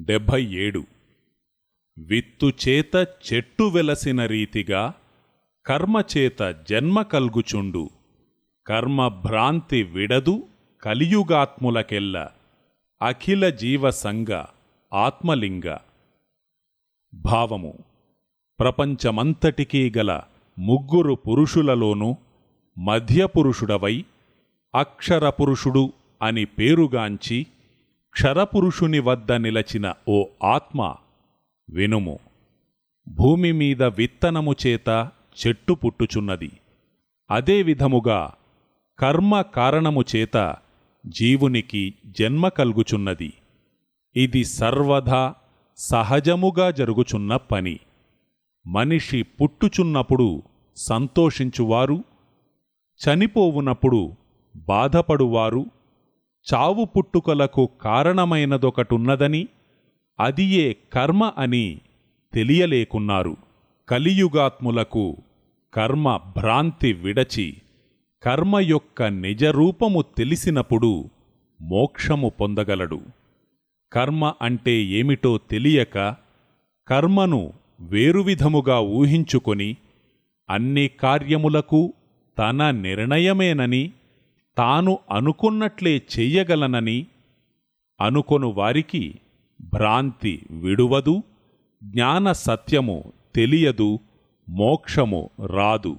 డెబ్భై ఏడు విత్తుచేత చెట్టు వెలసిన రీతిగా కర్మచేత జన్మ కల్గుచుండు. కర్మభ్రాంతి విడదు కలియుగాత్ములకెల్ల అఖిల జీవసంగ ఆత్మలింగ. భావము. ప్రపంచమంతటికీ గల ముగ్గురు పురుషులలోనూ మధ్యపురుషుడవై అక్షరపురుషుడు అని పేరుగాంచి క్షరపురుషుని వద్ద నిలచిన ఓ ఆత్మ వినుము. భూమి మీద విత్తనము చేత చెట్టు పుట్టుచున్నది. అదే విధముగా కర్మ కారణము చేత జీవునికి జన్మ కల్గుచున్నది. ఇది సర్వదా సహజముగా జరుగుచున్న పని. మనిషి పుట్టుచున్నప్పుడు సంతోషించువారు చనిపోవునప్పుడు బాధపడువారు చావు పుట్టుకలకు కారణమైనదొకటున్నదని అదియే కర్మ అని తెలియలేకున్నారు. కలియుగాత్ములకు కర్మ భ్రాంతి విడచి కర్మ యొక్క నిజరూపము తెలిసినప్పుడు మోక్షము పొందగలడు. కర్మ అంటే ఏమిటో తెలియక కర్మను వేరువిధముగా ఊహించుకొని అన్ని కార్యములకు తన నిర్ణయమేనని తాను అనుకున్నట్లే చెయ్యగలనని అనుకొను వారికి భ్రాంతి విడువదు జ్ఞాన సత్యము తెలియదు మోక్షము రాదు.